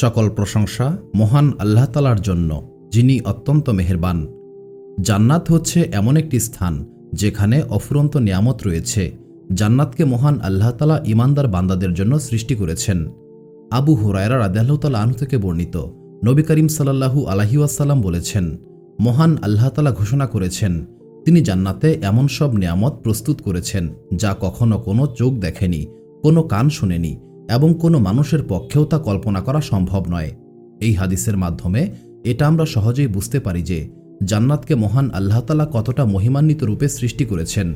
সকল প্রশংসা মহান আল্লাহ তালার জন্য, যিনি অত্যন্ত মেহেরবান। জান্নাত হচ্ছে এমন একটি স্থান যেখানে অফুরন্ত নিয়ামত রয়েছে, জান্নাতকে মহান আল্লাহ তালা ইমানদার বান্দাদের জন্য সৃষ্টি করেছেন। আবু হুরায়রা রাদাল্লাহতালা আনু থেকে বর্ণিত, নবী করিম সাল্লাহু আলহিউসাল্লাম বলেছেন, মহান আল্লাহ তালা ঘোষণা করেছেন, তিনি জান্নাতে এমন সব নিয়ামত প্রস্তুত করেছেন যা কখনো কোনো চোখ দেখেনি, কোনো কান শোনেনি এবং কোনো মানুষের পক্ষেও তা কল্পনা করা সম্ভব নয়। এই হাদিসের মাধ্যমে এটা আমরা সহজেই বুঝতে পারি যে জান্নাতকে মহান আল্লাহতালা কতটা মহিমান্বিত রূপে সৃষ্টি করেছেন।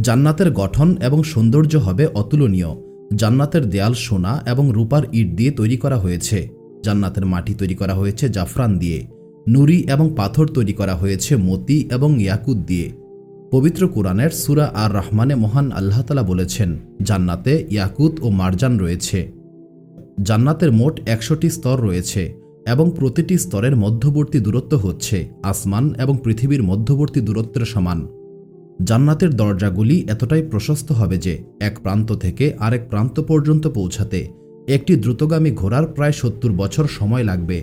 জান্নাতের গঠন এবং সৌন্দর্য হবে অতুলনীয়। জান্নাতের দেয়াল সোনা এবং রূপার ইট দিয়ে তৈরি করা হয়েছে। জান্নাতের মাটি তৈরি করা হয়েছে জাফরান দিয়ে। নুরি এবং পাথর তৈরি করা হয়েছে মতি এবং ইয়াকুত দিয়ে। পবিত্র কোরআনের সুরা আর রহমানে মহান আল্লাহতালা বলেছেন, জান্নাতে ইয়াকুত ও মারজান রয়েছে। জান্নাতের মোট একশোটি স্তর রয়েছে এবং প্রতিটি স্তরের মধ্যবর্তী দূরত্ব হচ্ছে আসমান এবং পৃথিবীর মধ্যবর্তী দূরত্বের সমান। জান্নাতের দরজাগুলি এতটাই প্রশস্ত হবে যে এক প্রান্ত থেকে আরেক প্রান্ত পর্যন্ত পৌঁছাতে একটি দ্রুতগামী ঘোড়ার প্রায় সত্তর বছর সময় লাগবে।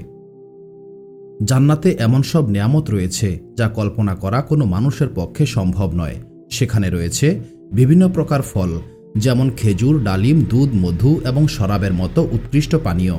জান্নাতে এমন সব নিয়ামত রয়েছে যা কল্পনা করা কোনো মানুষের পক্ষে সম্ভব নয়। সেখানে রয়েছে বিভিন্ন প্রকার ফল, যেমন খেজুর, ডালিম, দুধ, মধু এবং শরাবের মতো উৎকৃষ্ট পানীয়।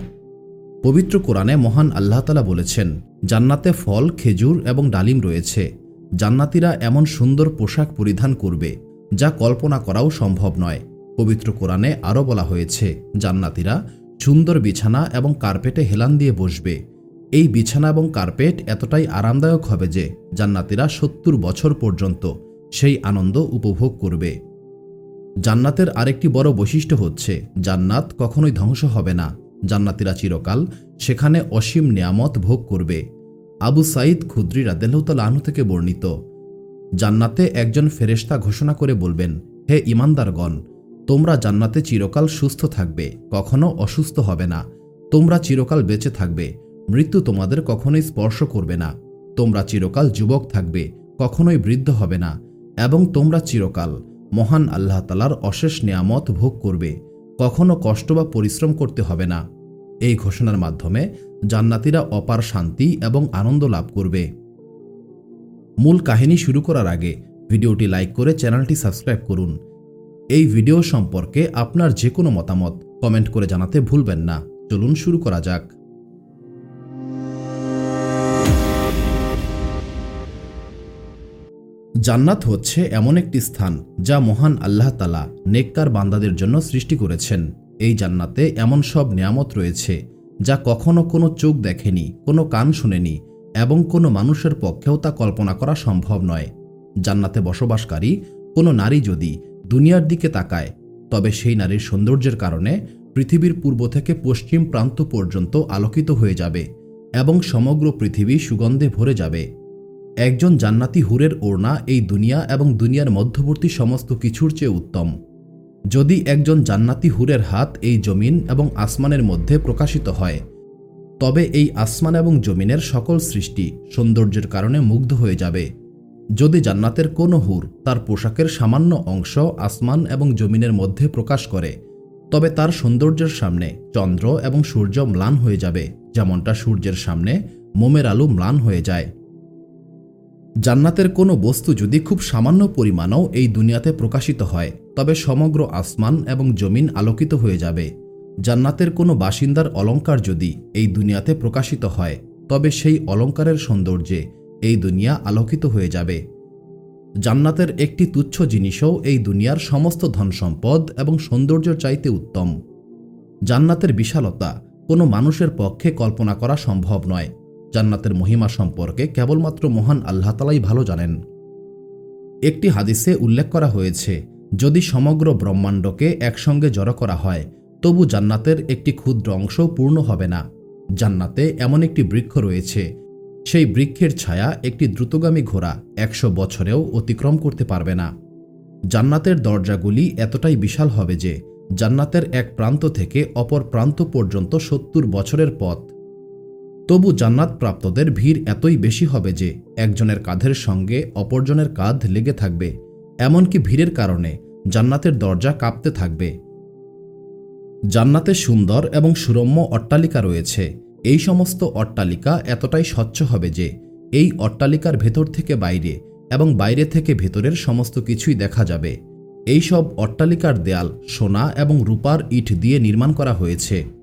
পবিত্র কোরআনে মহান আল্লাহতালা বলেছেন, জান্নাতে ফল, খেজুর এবং ডালিম রয়েছে। জান্নাতিরা এমন সুন্দর পোশাক পরিধান করবে, যা কল্পনা করাও সম্ভব নয়। পবিত্র কোরআনে আরও বলা হয়েছে, জান্নাতিরা সুন্দর বিছানা এবং কার্পেটে হেলান দিয়ে বসবে। এই বিছানা এবং কার্পেট এতটাই আরামদায়ক হবে যে জান্নাতিরা সত্তর বছর পর্যন্ত সেই আনন্দ উপভোগ করবে। জান্নাতের আরেকটি বড় বৈশিষ্ট্য হচ্ছে, জান্নাত কখনোই ধ্বংস হবে না। জান্নাতিরা চিরকাল সেখানে অসীম নিয়ামত ভোগ করবে। আবু সাঈদ খুদ্রি রাদেল্লাহতাল আনু থেকে বর্ণিত, জান্নাতে একজন ফেরেস্তা ঘোষণা করে বলবেন, হে ইমানদারগণ তোমরা জান্নাতে চিরকাল সুস্থ থাকবে, কখনো অসুস্থ হবে না। তোমরা চিরকাল বেঁচে থাকবে। মৃত্যু তোমাদের কখনোই স্পর্শ করবে না। তোমরা চিরকাল যুবক থাকবে, কখনোই বৃদ্ধ হবে না। এবং তোমরা চিরকাল মহান আল্লাহ তালার অশেষ নিয়ামত ভোগ করবে। কখনো কষ্ট বা পরিশ্রম করতে হবে না। এই ঘোষণার মাধ্যমে জান্নাতিরা অপার শান্তি এবং আনন্দ লাভ করবে। মূল কাহিনী শুরু করার আগে ভিডিওটি লাইক করে চ্যানেলটি সাবস্ক্রাইব করুন। এই ভিডিও সম্পর্কে আপনার যে কোনো মতামত কমেন্ট করে জানাতে ভুলবেন না। চলুন শুরু করা যাক। জান্নাত হচ্ছে এমন একটি স্থান যা মহান আল্লাহ তালা নেককার বান্দাদের জন্য সৃষ্টি করেছেন। এই জান্নাতে এমন সব নিয়ামত রয়েছে যা কখনো কোনো চোখ দেখেনি, কোনো কান শুনেনি এবং কোনো মানুষের পক্ষেও তা কল্পনা করা সম্ভব নয়। জান্নাতে বসবাসকারী কোনো নারী যদি দুনিয়ার দিকে তাকায়, তবে সেই নারীর সৌন্দর্যের কারণে পৃথিবীর পূর্ব থেকে পশ্চিম প্রান্ত পর্যন্ত আলোকিত হয়ে যাবে এবং সমগ্র পৃথিবী সুগন্ধে ভরে যাবে। একজন জান্নাতি হুরের ওড়না এই দুনিয়া এবং দুনিয়ার মধ্যবর্তী সমস্ত কিছুর চেয়ে উত্তম। যদি একজন জান্নাতি হুরের হাত এই জমিন এবং আসমানের মধ্যে প্রকাশিত হয়, তবে এই আসমান এবং জমিনের সকল সৃষ্টি সৌন্দর্যের কারণে মুগ্ধ হয়ে যাবে। যদি জান্নাতের কোনো হুর তার পোশাকের সামান্য অংশ আসমান এবং জমিনের মধ্যে প্রকাশ করে, তবে তার সৌন্দর্যের সামনে চন্দ্র এবং সূর্য ম্লান হয়ে যাবে, যেমনটা সূর্যের সামনে মোমের আলু ম্লান হয়ে যায়। জান্নাতের কোনো বস্তু যদি খুব সামান্য পরিমাণও এই দুনিয়াতে প্রকাশিত হয়, তবে সমগ্র আসমান এবং জমিন আলোকিত হয়ে যাবে। জান্নাতের কোনো বাসিন্দার অলঙ্কার যদি এই দুনিয়াতে প্রকাশিত হয়, তবে সেই অলঙ্কারের সৌন্দর্যে এই দুনিয়া আলোকিত হয়ে যাবে। জান্নাতের একটি তুচ্ছ জিনিসও এই দুনিয়ার সমস্ত ধনসম্পদ এবং সৌন্দর্য চাইতে উত্তম। জান্নাতের বিশালতা কোনো মানুষের পক্ষে কল্পনা করা সম্ভব নয়। জান্নাতের মহিমা সম্পর্কে কেবলমাত্র মহান আল্লাহ তালাই ভালো জানেন। একটি হাদিসে উল্লেখ করা হয়েছে, যদি সমগ্র ব্রহ্মাণ্ডকে একসঙ্গে জড়ো করা হয়, তবু জান্নাতের একটি ক্ষুদ্র অংশ পূর্ণ হবে না। জান্নাতে এমন একটি বৃক্ষ রয়েছে, সেই বৃক্ষের ছায়া একটি দ্রুতগামী ঘোড়া একশো বছরেও অতিক্রম করতে পারবে না। জান্নাতের দরজাগুলি এতটাই বিশাল হবে যে, জান্নাতের এক প্রান্ত থেকে অপর প্রান্ত পর্যন্ত সত্তর বছরের পথ। তবু জান্নাত প্রাপ্তদের ভিড় এতই বেশি হবে যে একজনের কাঁধের সঙ্গে অপরজনের কাঁধ লেগে থাকবে, এমনকি ভিড়ের কারণে জান্নাতের দরজা কাঁপতে থাকবে। জান্নাতে সুন্দর এবং সুরম্য অট্টালিকা রয়েছে। এই সমস্ত অট্টালিকা এতটাই স্বচ্ছ হবে যে এই অট্টালিকার ভেতর থেকে বাইরে এবং বাইরে থেকে ভেতরের সমস্ত কিছুই দেখা যাবে। এই সব অট্টালিকার দেয়াল সোনা এবং রূপার ইট দিয়ে নির্মাণ করা হয়েছে।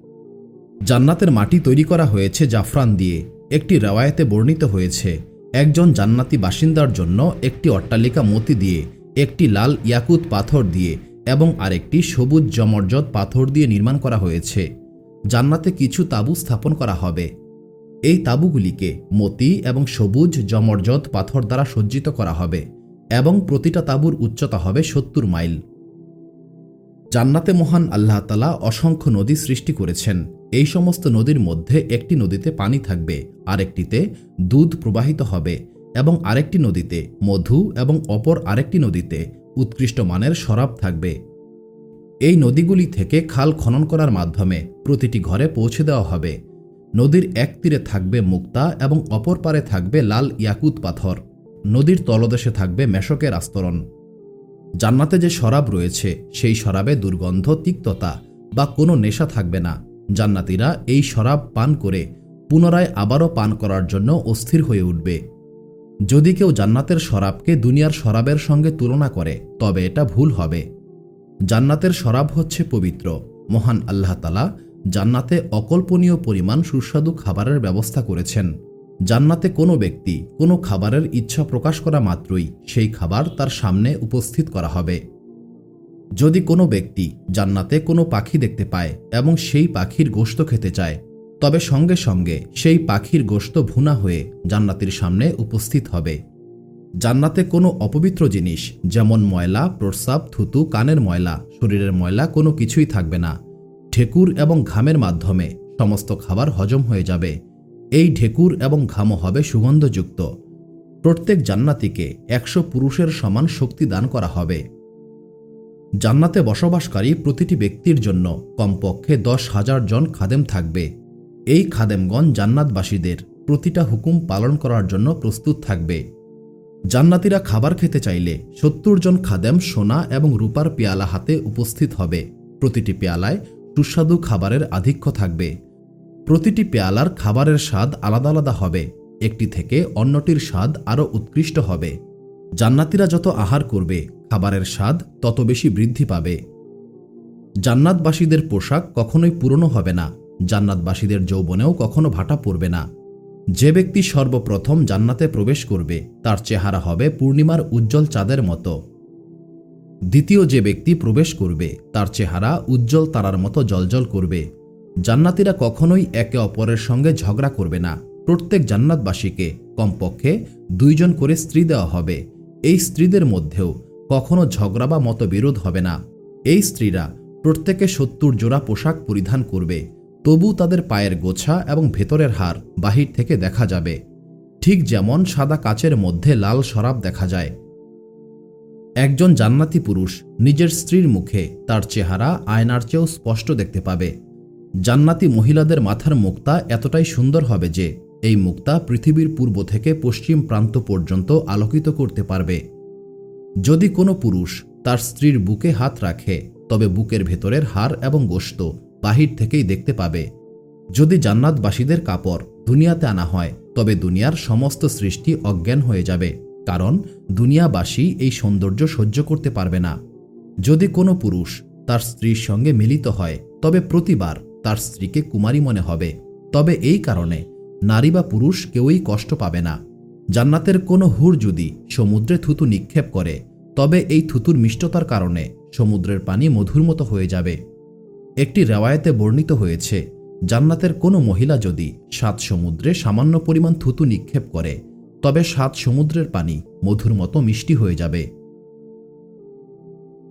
জান্নাতের মাটি তৈরি করা হয়েছে জাফরান দিয়ে। একটি রেওয়ায়তে বর্ণিত হয়েছে, একজন জান্নাতি বাসিন্দার জন্য একটি অট্টালিকা মতি দিয়ে, একটি লাল ইয়াকুত পাথর দিয়ে এবং আরেকটি সবুজ জমরজত পাথর দিয়ে নির্মাণ করা হয়েছে। জান্নাতে কিছু তাঁবু স্থাপন করা হবে। এই তাঁবুগুলিকে মতি এবং সবুজ জমরজত পাথর দ্বারা সজ্জিত করা হবে এবং প্রতিটা তাঁবুর উচ্চতা হবে সত্তর মাইল। জান্নাতে মহান আল্লাহ তালা অসংখ্য নদী সৃষ্টি করেছেন। এই সমস্ত নদীর মধ্যে একটি নদীতে পানি থাকবে, আরেকটিতে দুধ প্রবাহিত হবে এবং আরেকটি নদীতে মধু এবং অপর আরেকটি নদীতে উৎকৃষ্ট মানের শরাব থাকবে। এই নদীগুলি থেকে খাল খনন করার মাধ্যমে প্রতিটি ঘরে পৌঁছে দেওয়া হবে। নদীর এক তীরে থাকবে মুক্তা এবং অপর পারে থাকবে লাল ইয়াকুত পাথর। নদীর তলদেশে থাকবে মেশকের আস্তরণ। জান্নাতে যে শরাব রয়েছে, সেই শরাবে দুর্গন্ধ, তিক্ততা বা কোনো নেশা থাকবে না। জান্নাতিরা এই শরাব পান করে পুনরায় আবারও পান করার জন্য অস্থির হয়ে উঠবে। যদি কেউ জান্নাতের শরাবকে দুনিয়ার শরাবের সঙ্গে তুলনা করে, তবে এটা ভুল হবে। জান্নাতের শরাব হচ্ছে পবিত্র, মহান আল্লাহ তালা জান্নাতে অকল্পনীয় পরিমাণ সুস্বাদু খাবারের ব্যবস্থা করেছেন। জান্নাতে কোনো ব্যক্তি কোনো খাবারের ইচ্ছা প্রকাশ করা মাত্রই সেই খাবার তার সামনে উপস্থিত করা হবে। যদি কোনো ব্যক্তি জান্নাতে কোনো পাখি দেখতে পায় এবং সেই পাখির গোশত খেতে চায়, তবে সঙ্গে সঙ্গে সেই পাখির গোশত ভুনা হয়ে জান্নাতির সামনে উপস্থিত হবে। জান্নাতে কোনো অপবিত্র জিনিস, যেমন ময়লা, প্রস্রাব, থুতু, কানের ময়লা, শরীরের ময়লা কোনো কিছুই থাকবে না। ঢেকুর এবং ঘামের মাধ্যমে সমস্ত খাবার হজম হয়ে যাবে। এই ঢেকুর এবং ঘামও হবে সুগন্ধযুক্ত। প্রত্যেক জান্নাতিকে একশো পুরুষের সমান শক্তি দান করা হবে। জান্নাতে বসবাসকারী প্রতিটি ব্যক্তির জন্য কমপক্ষে দশ হাজার জন খাদেম থাকবে। এই খাদেমগণ জান্নাতবাসীদের প্রতিটা হুকুম পালন করার জন্য প্রস্তুত থাকবে। জান্নাতিরা খাবার খেতে চাইলে সত্তর জন খাদেম সোনা এবং রূপার পেয়ালা হাতে উপস্থিত হবে। প্রতিটি পেয়ালায় সুস্বাদু খাবারের আধিক্য থাকবে। প্রতিটি পেয়ালার খাবারের স্বাদ আলাদা আলাদা হবে। একটি থেকে অন্যটির স্বাদ আরও উৎকৃষ্ট হবে। জান্নাতিরা যত আহার করবে, খাবারের স্বাদ তত বেশি বৃদ্ধি পাবে। জান্নাতবাসীদের পোশাক কখনোই পুরনো হবে না, জান্নাতবাসীদের যৌবনেও কখনো ভাটা পড়বে না। যে ব্যক্তি সর্বপ্রথম জান্নাতে প্রবেশ করবে, তার চেহারা হবে পূর্ণিমার উজ্জ্বল চাঁদের মতো। দ্বিতীয় যে ব্যক্তি প্রবেশ করবে, তার চেহারা উজ্জ্বল তারার মতো জলজল করবে। জান্নাতিরা কখনোই একে অপরের সঙ্গে ঝগড়া করবে না। প্রত্যেক জান্নাতবাসীকে কমপক্ষে দুইজন করে স্ত্রী দেওয়া হবে। এই স্ত্রীদের মধ্যেও কখনো ঝগড়া বা মতবিরোধ হবে না। এই স্ত্রীরা প্রত্যেকে সত্তর জোড়া পোশাক পরিধান করবে, তবু তাদের পায়ের গোছা এবং ভেতরের হার বাহির থেকে দেখা যাবে। ঠিক যেমন সাদা কাচের মধ্যে লাল শরাব দেখা যায়। একজন জান্নাতি পুরুষ নিজের স্ত্রীর মুখে তার চেহারা আয়নার চেয়েও স্পষ্ট দেখতে পাবে। জান্নাতি মহিলাদের মাথার মুক্তা এতটাই সুন্দর হবে যে এই মুক্তা পৃথিবীর পূর্ব থেকে পশ্চিম প্রান্ত পর্যন্ত আলোকিত করতে পারবে। যদি কোনো পুরুষ তার স্ত্রীর বুকে হাত রাখে, তবে বুকের ভেতরের হার এবং গোশত বাহির থেকেই দেখতে পাবে। যদি জান্নাতবাসীদের কাপড় দুনিয়াতে আনা হয়, তবে দুনিয়ার সমস্ত সৃষ্টি অজ্ঞান হয়ে যাবে, কারণ দুনিয়াবাসী এই সৌন্দর্য সহ্য করতে পারবে না। যদি কোনো পুরুষ তার স্ত্রীর সঙ্গে মিলিত হয়, তবে প্রতিবার তার স্ত্রীকে কুমারী মনে হবে। তবে এই কারণে নারী বা পুরুষ কেউই কষ্ট পাবে না। জান্নাতের কোনো হুর যদি সমুদ্রে থুতু নিক্ষেপ করে, তবে এই থুতুর মিষ্টতার কারণে সমুদ্রের পানি মধুর মতো হয়ে যাবে। একটি রেওয়ায়তে বর্ণিত হয়েছে, জান্নাতের কোনো মহিলা যদি সাত সমুদ্রে সামান্য পরিমাণ থুতু নিক্ষেপ করে, তবে সাত সমুদ্রের পানি মধুর মতো মিষ্টি হয়ে যাবে।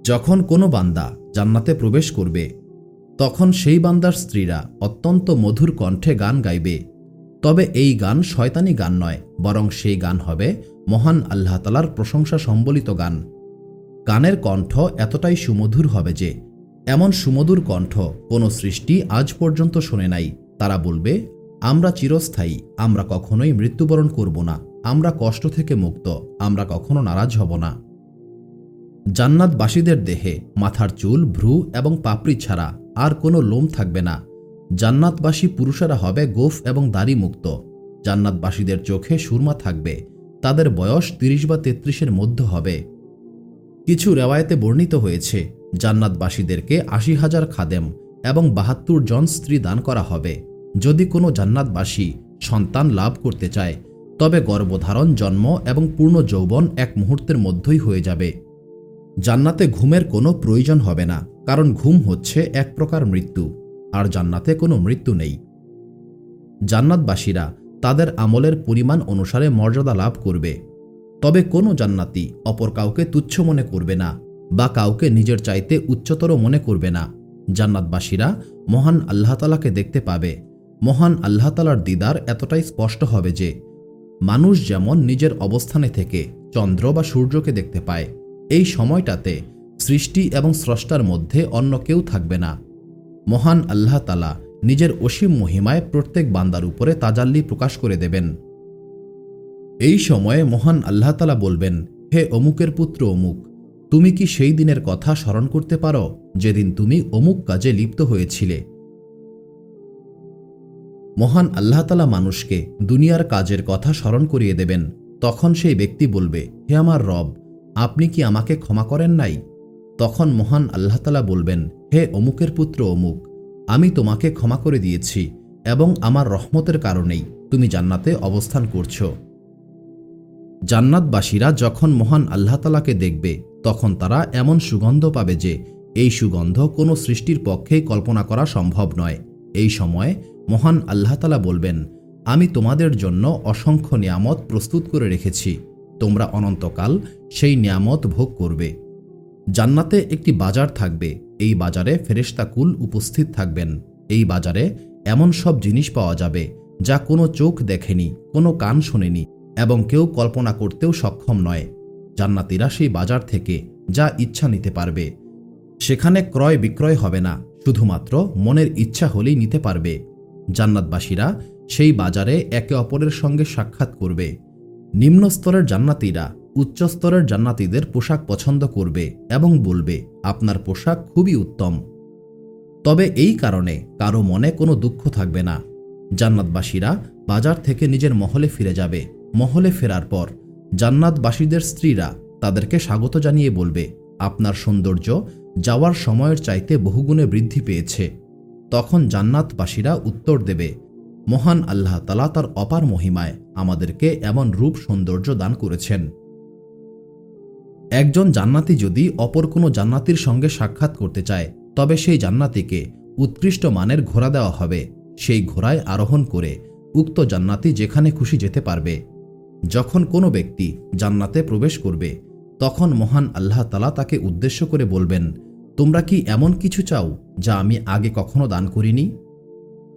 যখন কোনো বান্দা জান্নাতে প্রবেশ করবে, তখন সেই বান্দার স্ত্রীরা অত্যন্ত মধুর কণ্ঠে গান গাইবে। তবে এই গান শয়তানি গান নয়, বরং সেই গান হবে মহান আল্লাহ তালার প্রশংসা সম্বলিত গান। গানের কণ্ঠ এতটাই সুমধুর হবে যে, এমন সুমধুর কণ্ঠ কোনো সৃষ্টি আজ পর্যন্ত শোনে নাই। তারা বলবে, আমরা চিরস্থায়ী, আমরা কখনোই মৃত্যুবরণ করব না, আমরা কষ্ট থেকে মুক্ত, আমরা কখনো নারাজ হব না। জান্নাতবাসীদের দেহে মাথার চুল, ভ্রু এবং পাপড়ি ছাড়া আর কোনো লোম থাকবে না। জান্নাতবাসী পুরুষেরা হবে গোফ এবং দাড়ি মুক্ত জান্নাতবাসীদের চোখে সুরমা থাকবে, তাদের বয়স তিরিশ বা তেত্রিশের মধ্যে হবে। কিছু রেওয়ায়তে বর্ণিত হয়েছে, জান্নাতবাসীদেরকে আশি হাজার খাদেম এবং বাহাত্তর জন স্ত্রী দান করা হবে। যদি কোনো জান্নাতবাসী সন্তান লাভ করতে চায়, তবে গর্ভধারণ, জন্ম এবং পূর্ণ যৌবন এক মুহূর্তের মধ্যেই হয়ে যাবে। জান্নাতে ঘুমের কোনো প্রয়োজন হবে না, কারণ ঘুম হচ্ছে এক প্রকার মৃত্যু। আর জান্নাতে কোনো মৃত্যু নেই। জান্নাতবাসীরা তাদের আমলের পরিমাণ অনুসারে মর্যাদা লাভ করবে। তবে কোনো জান্নাতি অপর কাউকে তুচ্ছ মনে করবে না বা কাউকে নিজের চাইতে উচ্চতর মনে করবে না। জান্নাতবাসীরা মহান আল্লাহতালাকে দেখতে পাবে। মহান আল্লাহতালার দিদার এতটাই স্পষ্ট হবে যে, মানুষ যেমন নিজের অবস্থানে থেকে চন্দ্র বা সূর্যকে দেখতে পায়, এই সময়টাতে সৃষ্টি এবং স্রষ্টার মধ্যে অন্য কেউ থাকবে না। মহান আল্লাহ তালা নিজের অসীম মহিমায় প্রত্যেক বান্দার উপরে তাজাল্লি প্রকাশ করে দেবেন। এই সময়ে মহান আল্লাহ তালা বলবেন, হে অমুকের পুত্র অমুক, তুমি কি সেই দিনের কথা স্মরণ করতে পারো যেদিন তুমি অমুক কাজে লিপ্ত হয়েছিলে? মহান আল্লাহ তালা মানুষকে দুনিয়ার কাজের কথা স্মরণ করিয়ে দেবেন। তখন সেই ব্যক্তি বলবে, হে আমার রব, আপনি কি আমাকে ক্ষমা করেন নাই? তখন মহান আল্লাহ তালা বলবেন, হে অমুকের পুত্র অমুক, আমি তোমাকে ক্ষমা করে দিয়েছি এবং আমার রহমতের কারণেই তুমি জান্নাতে অবস্থান করছ। জান্নাতবাসীরা যখন মহান আল্লাহ তালাকে দেখবে, তখন তারা এমন সুগন্ধ পাবে যে, এই সুগন্ধ কোনো সৃষ্টির পক্ষেই কল্পনা করা সম্ভব নয়। এই সময় মহান আল্লাহ তালা বলবেন, আমি তোমাদের জন্য অসংখ্য নিয়ামত প্রস্তুত করে রেখেছি। তোমরা অনন্তকাল সেই নিয়ামত ভোগ করবে। জান্নাতে একটি বাজার থাকবে। এই বাজারে ফেরেশতাকুল উপস্থিত থাকবেন। এই বাজারে এমন সব জিনিস পাওয়া যাবে, যা কোনো চোখ দেখেনি, কোনো কান শোনেনি এবং কেউ কল্পনা করতেও সক্ষম নয়। জান্নাতিরা সেই বাজার থেকে যা ইচ্ছা নিতে পারবে। সেখানে ক্রয় বিক্রয় হবে না, শুধুমাত্র মনের ইচ্ছা হলেই নিতে পারবে। জান্নাতবাসীরা সেই বাজারে একে অপরের সঙ্গে সাক্ষাৎ করবে। নিম্ন স্তরের জান্নাতিরা উচ্চ স্তরের জান্নাতিদের পোশাক পছন্দ করবে এবং বলবে, আপনার পোশাক খুবই উত্তম। তবে এই কারণে কারও মনে কোনো দুঃখ থাকবে না। জান্নাতবাসীরা বাজার থেকে নিজের মহলে ফিরে যাবে। মহলে ফেরার পর জান্নাতবাসীদের স্ত্রীরা তাদেরকে স্বাগত জানিয়ে বলবে, আপনার সৌন্দর্য যাওয়ার সময়ের চাইতে বহুগুণে বৃদ্ধি পেয়েছে। তখন জান্নাতবাসীরা উত্তর দেবে, মহান আল্লাহ তালা তার অপার মহিমায় আমাদেরকে এমন রূপ সৌন্দর্য দান করেছেন। একজন জান্নাতি যদি অপর কোনো জান্নাতির সঙ্গে সাক্ষাৎ করতে চায়, তবে সেই জান্নাতিকে উৎকৃষ্ট মানের ঘোড়া দেওয়া হবে। সেই ঘোড়ায় আরোহণ করে উক্ত জান্নাতি যেখানে খুশি যেতে পারবে। যখন কোনো ব্যক্তি জান্নাতে প্রবেশ করবে, তখন মহান আল্লাহ তালা তাকে উদ্দেশ্য করে বলবেন, তোমরা কি এমন কিছু চাও যা আমি আগে কখনো দান করিনি?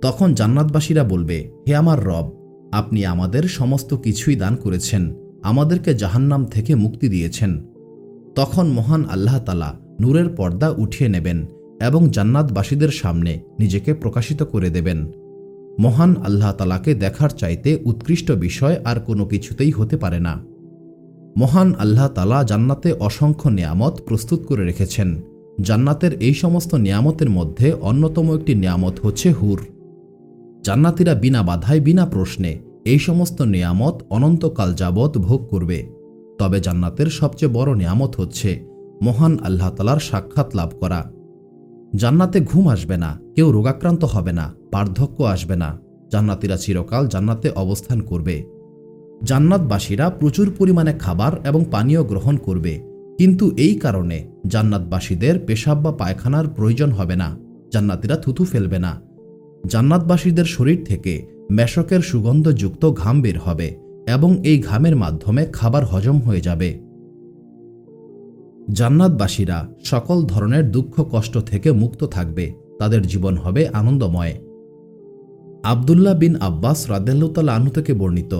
তখন জান্নাতবাসীরা বলবে, হে আমার রব, আপনি আমাদের সমস্ত কিছুই দান করেছেন, আমাদেরকে জাহান্নাম থেকে মুক্তি দিয়েছেন। তখন মহান আল্লাহ তালা নূরের পর্দা উঠিয়ে নেবেন এবং জান্নাতবাসীদের সামনে নিজেকে প্রকাশিত করে দেবেন। মহান আল্লাহ তালাকে দেখার চাইতে উৎকৃষ্ট বিষয় আর কোনো কিছুতেই হতে পারে না। মহান আল্লাহ তালা জান্নাতে অসংখ্য নিয়ামত প্রস্তুত করে রেখেছেন। জান্নাতের এই সমস্ত নিয়ামতের মধ্যে অন্যতম একটি নিয়ামত হচ্ছে হুর। জান্নাতিরা বিনা বাধায়, বিনা প্রশ্নে এই সমস্ত নিয়ামত অনন্তকাল যাবৎ ভোগ করবে। তবে জান্নাতের সবচেয়ে বড় নিয়ামত হচ্ছে মহান আল্লাহ তালার সাক্ষাৎ লাভ করা। জান্নাতে ঘুম আসবে না, কেউ রোগাক্রান্ত হবে না, বার্ধক্য আসবে না, জান্নাতিরা চিরকাল জান্নাতে অবস্থান করবে। জান্নাতবাসীরা প্রচুর পরিমাণে খাবার এবং পানীয় গ্রহণ করবে, কিন্তু এই কারণে জান্নাতবাসীদের পেশাব বা পায়খানার প্রয়োজন হবে না, জান্নাতিরা থুথু ফেলবে না। জান্নাতবাসীদের শরীর থেকে মেশকের সুগন্ধযুক্ত ঘাম বের হবে এবং এই ঘামের মাধ্যমে খাবার হজম হয়ে যাবে। জান্নাতবাসীরা সকল ধরনের দুঃখ, কষ্ট থেকে মুক্ত থাকবে। তাদের জীবন হবে আনন্দময়। আবদুল্লাহ বিন আব্বাস রাদেল্লাহ আনু থেকে বর্ণিত,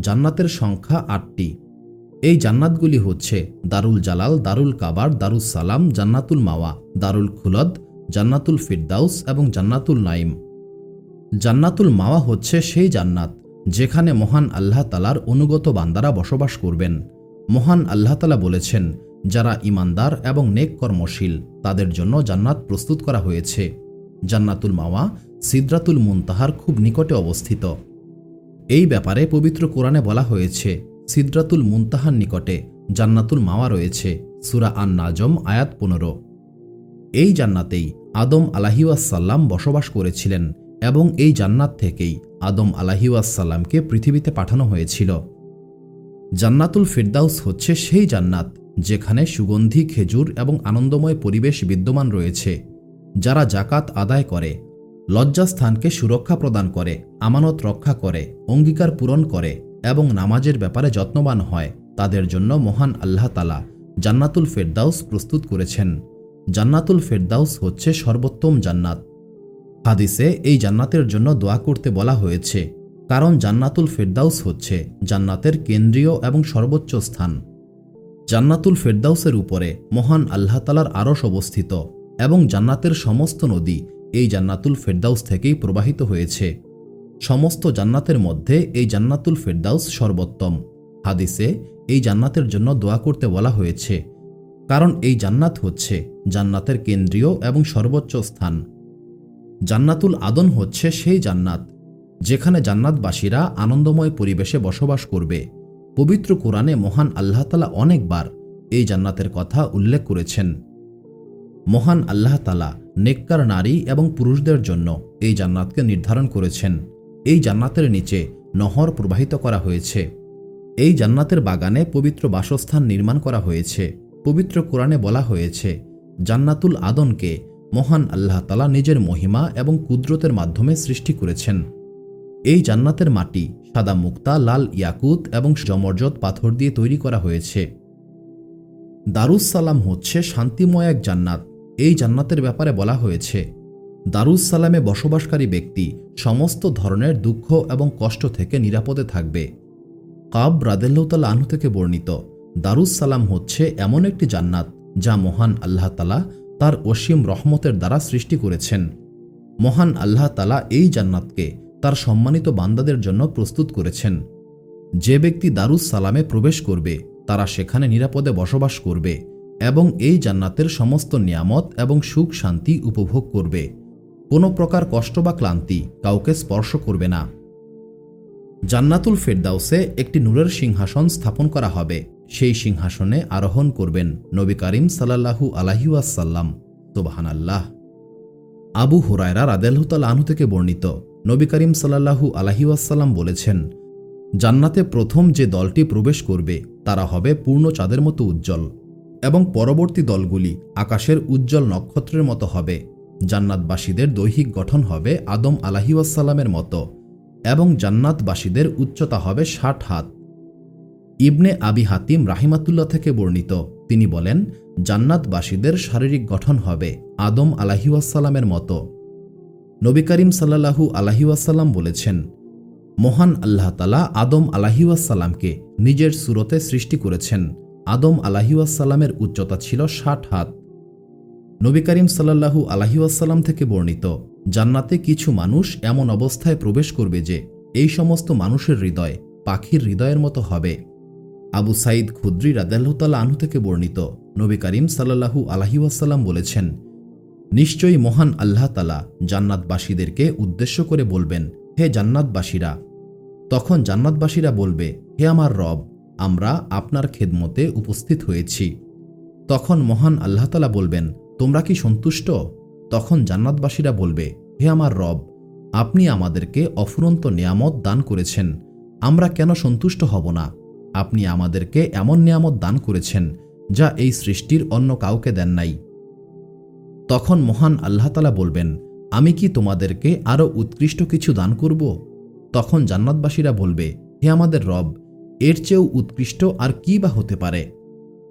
জান্নাতের সংখ্যা আটটি। এই জান্নাতগুলি হচ্ছে দারুল জালাল, দারুল কাবার দারুল সালাম, জান্নাতুল মাওয়া, দারুল খুলদ, জান্নাতুল ফিরদাউস এবং জান্নাতুল নাইম জান্নাতুল মাওয়া হচ্ছে সেই জান্নাত যেখানে মহান আল্লাহ তালার অনুগত বান্দারা বসবাস করবেন। মহান আল্লাহ তালা বলেছেন, যারা ইমানদার এবং নেক কর্মশীল, তাদের জন্য জান্নাত প্রস্তুত করা হয়েছে। জান্নাতুল মাওয়া, সিদ্রাতুল মুনতাহার খুব নিকটে অবস্থিত। এই ব্যাপারে পবিত্র কোরআনে বলা হয়েছে, সিদ্রাতুল মুনতাহার নিকটে জান্নাতুল মাওয়া রয়েছে, সুরা আন নাজম আয়াত পনেরো। এই জান্নাতেই আদম আলাহিউসাল্লাম বসবাস করেছিলেন। এবং এই জান্নাত থেকেই আদম আলাহিউসাল্লামকে পৃথিবীতে পাঠানো হয়েছিল। জান্নাতুল ফিরদাউস হচ্ছে সেই জান্নাত যেখানে সুগন্ধি, খেজুর এবং আনন্দময় পরিবেশ বিদ্যমান রয়েছে, যারা জাকাত আদায় করে, লজ্জাস্থানকে সুরক্ষা প্রদান করে, আমানত রক্ষা করে, অঙ্গীকার পূরণ করে এবং নামাজের ব্যাপারে যত্নবান হয়, তাদের জন্য মহান আল্লাহ তালা জান্নাতুল ফেরদাউস প্রস্তুত করেছেন। জান্নাতুল ফেরদাউস হচ্ছে সর্বোত্তম জান্নাত। হাদিসে এই জান্নাতের জন্য দোয়া করতে বলা হয়েছে, কারণ জান্নাতুল ফেরদাউস হচ্ছে জান্নাতের কেন্দ্রীয় এবং সর্বোচ্চ স্থান। জান্নাতুল ফেরদাউসের উপরে মহান আল্লাহ তালার আরশ অবস্থিত এবং জান্নাতের সমস্ত নদী এই জান্নাতুল ফেরদাউস থেকেই প্রবাহিত হয়েছে। সমস্ত জান্নাতের মধ্যে এই জান্নাতুল ফেরদাউস সর্বোত্তম। হাদিসে এই জান্নাতের জন্য দোয়া করতে বলা হয়েছে, কারণ এই জান্নাত হচ্ছে জান্নাতের কেন্দ্রীয় এবং সর্বোচ্চ স্থান। জান্নাতুল আদন হচ্ছে সেই জান্নাত, যেখানে জান্নাতবাসীরা আনন্দময় পরিবেশে বসবাস করবে। পবিত্র কোরআনে মহান আল্লাহতালা অনেকবার এই জান্নাতের কথা উল্লেখ করেছেন। মহান আল্লাহতালা নেককার নারী এবং পুরুষদের জন্য এই জান্নাতকে নির্ধারণ করেছেন। এই জান্নাতের নিচে নহর প্রবাহিত করা হয়েছে। এই জান্নাতের বাগানে পবিত্র বাসস্থান নির্মাণ করা হয়েছে। পবিত্র কোরআনে বলা হয়েছে, জান্নাতুল আদনকে মহান আল্লাহ তালা নিজের মহিমা এবং কুদরতের মাধ্যমে সৃষ্টি করেছেন। এই জান্নাতের মাটি সাদা মুক্তা, লাল ইয়াকুত এবং জমরজত পাথর দিয়ে তৈরি করা হয়েছে। দারুসালাম হচ্ছে শান্তিময় এক জান্নাত। এই জান্নাতের ব্যাপারে বলা হয়েছে দারুসালামে বসবাসকারী ব্যক্তি সমস্ত ধরনের দুঃখ এবং কষ্ট থেকে নিরাপদে থাকবে। কাব রাদেল্লাউতাল আনহু থেকে বর্ণিত দারুসালাম হচ্ছে এমন একটি জান্নাত যা মহান আল্লাহ তালা তার অসীম রহমতের দ্বারা সৃষ্টি করেছেন। মহান আল্লাহ তালা এই জান্নাতকে তার সম্মানিত বান্দাদের জন্য প্রস্তুত করেছেন। যে ব্যক্তি দারুস সালামে প্রবেশ করবে, তারা সেখানে নিরাপদে বসবাস করবে এবং এই জান্নাতের সমস্ত নিয়ামত এবং সুখ শান্তি উপভোগ করবে। কোনো প্রকার কষ্ট বা ক্লান্তি কাউকে স্পর্শ করবে না। জান্নাতুল ফেরদাউসে একটি নূরের সিংহাসন স্থাপন করা হবে। সেই সিংহাসনে আরোহণ করবেন নবী করিম সাল্লাহু আলাহিউসাল্লাম তোবাহান আল্লাহ আবু হুরায়রা রাদেলহুতাল আনহু থেকে বর্ণিত। নবী করিম সাল্লাহু আলাহিউসাল্লাম বলেছেন, জান্নাতে প্রথম যে দলটি প্রবেশ করবে, তারা হবে পূর্ণ চাঁদের মতো উজ্জ্বল এবং পরবর্তী দলগুলি আকাশের উজ্জ্বল নক্ষত্রের মতো হবে। জান্নাতবাসীদের দৈহিক গঠন হবে আদম আলাহিউসাল্লামের মতো এবং জান্নাতবাসীদের উচ্চতা হবে ষাট হাত। ইবনে আবি হাতিম রাহিমাতুল্লাহ থেকে বর্ণিত। তিনি বলেন, জান্নাতবাসীদের শারীরিক গঠন হবে আদম আলাহিউসাল্লামের মতো। নবী করিম সাল্লাহু আলাহিউসাল্লাম বলেছেন, মহান আল্লাহ তালা আদম আলাহিউসাল্লামকে নিজের সুরতে সৃষ্টি করেছেন। আদম আলাহিউসাল্লামের উচ্চতা ছিল ষাট হাত। নবী করিম সাল্লাহু আলাহিউসাল্লাম থেকে বর্ণিত, জান্নাতে কিছু মানুষ এমন অবস্থায় প্রবেশ করবে যে এই সমস্ত মানুষের হৃদয় পাখির হৃদয়ের মতো হবে। আবু সাইদ খুদ্রি রাদাল্লাহতাল্লা আনহু থেকে বর্ণিত। নবী করিম সাল্লাহু আলাহিউসাল্লাম বলেছেন, নিশ্চয়ই মহান আল্লাহ তালা জান্নাতবাসীদেরকে উদ্দেশ্য করে বলবেন, হে জান্নাতবাসীরা, তখন জান্নাতবাসীরা বলবে, হে আমার রব, আমরা আপনার খেদমতে উপস্থিত হয়েছি। তখন মহান আল্লাহ তালা বলবেন, তোমরা কি সন্তুষ্ট? তখন জান্নাতবাসীরা বলবে, হে আমার রব, আপনি আমাদেরকে অফুরন্ত নিয়ামত দান করেছেন, আমরা কেন সন্তুষ্ট হব না? আপনি আমাদেরকে এমন নিয়ামত দান করেছেন, যা এই সৃষ্টির অন্য কাউকে দেন নাই। তখন মহান আল্লাহতালা বলবেন, আমি কি তোমাদেরকে আরও উৎকৃষ্ট কিছু দান করব? তখন জান্নাতবাসীরা বলবে, হে আমাদের রব, এর চেয়েও উৎকৃষ্ট আর কি বা হতে পারে?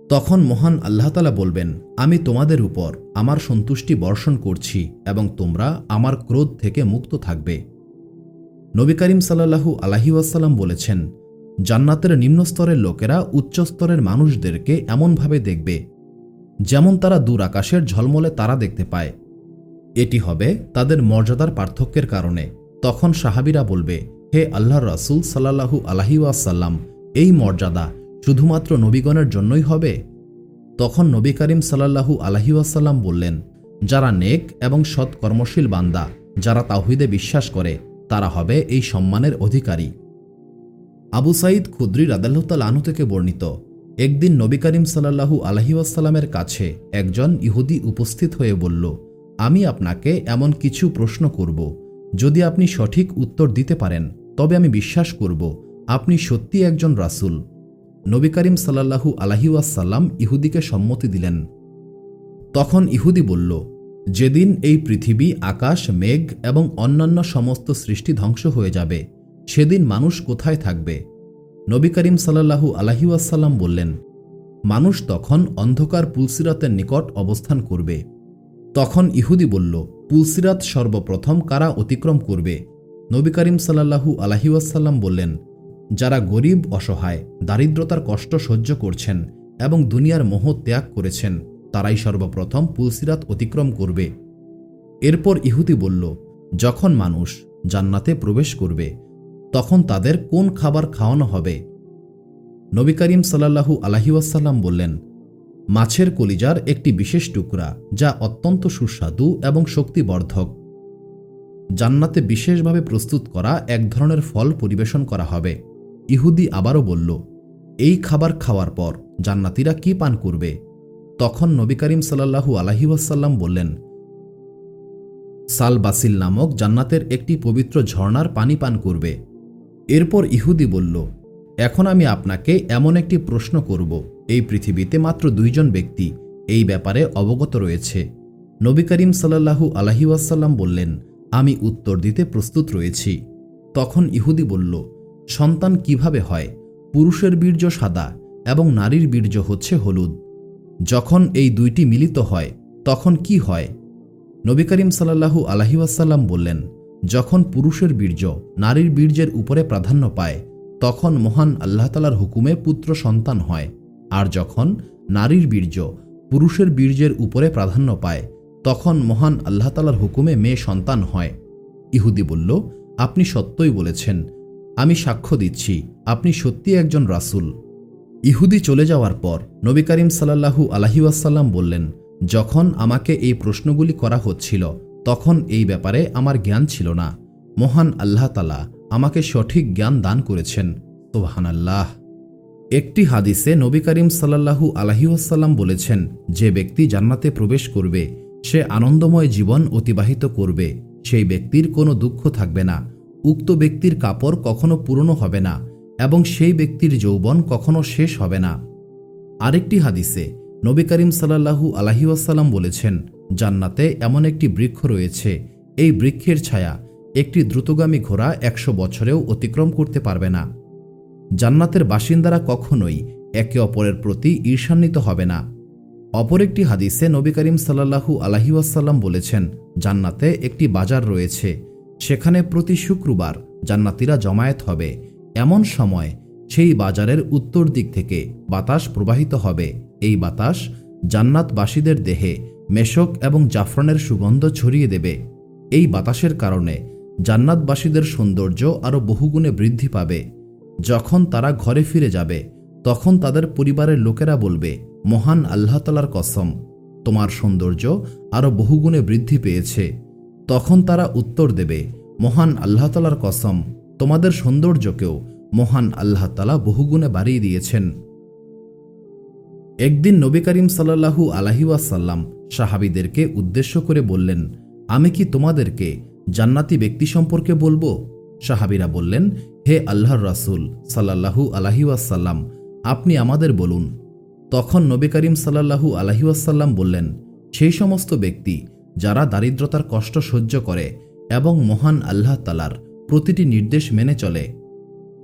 তখন মহান আল্লাহতালা বলবেন, আমি তোমাদের উপর আমার সন্তুষ্টি বর্ষণ করছি এবং তোমরা আমার ক্রোধ থেকে মুক্ত থাকবে। নবী করিম সাল্লাহু আলাহিউসাল্লাম বলেছেন জান্নাতের নিম্নস্তরের লোকেরা উচ্চস্তরের মানুষদেরকে এমনভাবে দেখবে, যেমন তারা দূর আকাশের ঝলমলে তারা দেখতে পায়। এটি হবে তাদের মর্যাদার পার্থক্যের কারণে। তখন সাহাবিরা বলবে, হে আল্লাহ রাসুল সাল্লাহু আলাহিউসাল্লাম এই মর্যাদা শুধুমাত্র নবীগণের জন্যই হবে? তখন নবী করিম সাল্লাহু আলহিউসাল্লাম বললেন, যারা নেক এবং সৎ কর্মশীল বান্দা, যারা তাহিদে বিশ্বাস করে, তারা হবে এই সম্মানের অধিকারী। আবু সাইদ খুদ্রি রাদাল্লাহতাল আনু থেকে বর্ণিত, একদিন নবী করিম সাল্লাহু আলহিউসাল্লামের কাছে একজন ইহুদি উপস্থিত হয়ে বলল, আমি আপনাকে এমন কিছু প্রশ্ন করব, যদি আপনি সঠিক উত্তর দিতে পারেন, তবে আমি বিশ্বাস করব, আপনি সত্যি একজন রাসুল নবী করিম সাল্লাহু আলহিউসাল্লাম ইহুদিকে সম্মতি দিলেন। তখন ইহুদি বলল, যেদিন এই পৃথিবী, আকাশ, মেঘ এবং অন্যান্য সমস্ত সৃষ্টি ধ্বংস হয়ে যাবে সেদিন মানুষ কোথায় থাকবে? নবী করিম সাল্লাহু আলহিউসাল্লাম বললেন, মানুষ তখন অন্ধকার পুলসিরাতের নিকট অবস্থান করবে। তখন ইহুদি বলল, পুলসিরাত সর্বপ্রথম কারা অতিক্রম করবে? নবী করিম সাল্লাহু আলহিউসাল্লাম বললেন, যারা গরিব, অসহায়, দারিদ্রতার কষ্ট সহ্য করছেন এবং দুনিয়ার মোহ ত্যাগ করেছেন, তারাই সর্বপ্রথম পুলসিরাত অতিক্রম করবে। এরপর ইহুদি বলল, যখন মানুষ জান্নাতে প্রবেশ করবে তখন তাদের কোন খাবার খাওয়ানো হবে? নবী করিম সাল্লাহু আলহিউসাল্লাম বললেন, মাছের কলিজার একটি বিশেষ টুকরা যা অত্যন্ত সুস্বাদু এবং শক্তিবর্ধক। জান্নাতে বিশেষভাবে প্রস্তুত করা এক ধরনের ফল পরিবেশন করা হবে। ইহুদি আবারও বলল, এই খাবার খাওয়ার পর জান্নাতিরা কি পান করবে? তখন নবী করিম সাল্লাহু আলহিউসাল্লাম বললেন সাল বাসিল নামক জান্নাতের একটি পবিত্র ঝর্ণার পানি পান করবে। এরপর ইহুদি বলল, এখন আমি আপনাকে এমন একটি প্রশ্ন করব। এই পৃথিবীতে মাত্র দুইজন ব্যক্তি এই ব্যাপারে অবগত রয়েছে। নবী করিম সাল্লাহু আলহিউসাল্লাম বললেন, আমি উত্তর দিতে প্রস্তুত রয়েছি। তখন ইহুদি বলল, সন্তান কীভাবে হয়? পুরুষের বীর্য সাদা এবং নারীর বীর্য হচ্ছে হলুদ। যখন এই দুইটি মিলিত হয়, তখন কি হয়? নবী করিম সাল্লাহু আলহিউসাল্লাম বললেন যখন পুরুষের বীর্য নারীর বীর্যের উপরে প্রাধান্য পায়, তখন মহান আল্লাহতালার হুকুমে পুত্র সন্তান হয়। আর যখন নারীর বীর্য পুরুষের বীর্যের উপরে প্রাধান্য পায়, তখন মহান আল্লাহতালার হুকুমে মেয়ে সন্তান হয়। ইহুদি বলল, আপনি সত্যই বলেছেন। আমি সাক্ষ্য দিচ্ছি। আপনি সত্যি একজন রাসুল। ইহুদি চলে যাওয়ার পর নবী করিম সাল্লাহু আলহিউসাল্লাম বললেন, যখন আমাকে এই প্রশ্নগুলি করা হচ্ছিল তখন এই ব্যাপারে আমার জ্ঞান ছিল না। মহান আল্লাহ তালা আমাকে সঠিক জ্ঞান দান করেছেন। তোহান আল্লাহ একটি হাদিসে নবী করিম সাল্লাহু আলহিউসাল্লাম বলেছেন, যে ব্যক্তি জান্নাতে প্রবেশ করবে, সে আনন্দময় জীবন অতিবাহিত করবে। সেই ব্যক্তির কোনো দুঃখ থাকবে না। উক্ত ব্যক্তির কাপড় কখনো পুরনো হবে না এবং সেই ব্যক্তির যৌবন কখনো শেষ হবে না। আরেকটি হাদিসে নবী করিম সাল্লাহু আলহিউসাল্লাম বলেছেন জান্নাতে এমন একটি বৃক্ষ রয়েছে। এই বৃক্ষের ছায়া একটি দ্রুতগামী ঘোড়া একশো বছরেও অতিক্রম করতে পারবে না। জান্নাতের বাসিন্দারা কখনোই একে অপরের প্রতি ঈর্ষান্বিত হবে না। অপর একটি হাদিসে নবী করিম সাল্লাহু আলহিউসাল্লাম বলেছেন, জান্নাতে একটি বাজার রয়েছে। সেখানে প্রতি শুক্রবার জান্নাতিরা জমায়েত হবে। এমন সময় সেই বাজারের উত্তর দিক থেকে বাতাস প্রবাহিত হবে। এই বাতাস জান্নাতবাসীদের দেহে মেশক এবং জাফরানের সুগন্ধ ছড়িয়ে দেবে। এই বাতাসের কারণে জান্নাতবাসীদের সৌন্দর্য আরও বহুগুণে বৃদ্ধি পাবে। যখন তারা ঘরে ফিরে যাবে, তখন তাদের পরিবারের লোকেরা বলবে, মহান আল্লাহতালার কসম, তোমার সৌন্দর্য আরও বহুগুণে বৃদ্ধি পেয়েছে। তখন তারা উত্তর দেবে, মহান আল্লাহতালার কসম, তোমাদের সৌন্দর্যকেও মহান আল্লাহতালা বহুগুণে বাড়িয়ে দিয়েছেন। একদিন নবী করিম সাল্লাহু আলাহিউসাল্লাম সাহাবিদেরকে উদ্দেশ্য করে বললেন, আমি কি তোমাদেরকে জান্নাতি ব্যক্তি সম্পর্কে বলব? সাহাবিরা বললেন, হে আল্লাহর রাসুল সাল্লাহু আলাহিউসাল্লাম আপনি আমাদের বলুন। তখন নবী করিম সাল্লাহু আলাহিউসাল্লাম বললেন, সেই সমস্ত ব্যক্তি যারা দারিদ্রতার কষ্ট সহ্য করে এবং মহান আল্লাহ তালার প্রতিটি নির্দেশ মেনে চলে।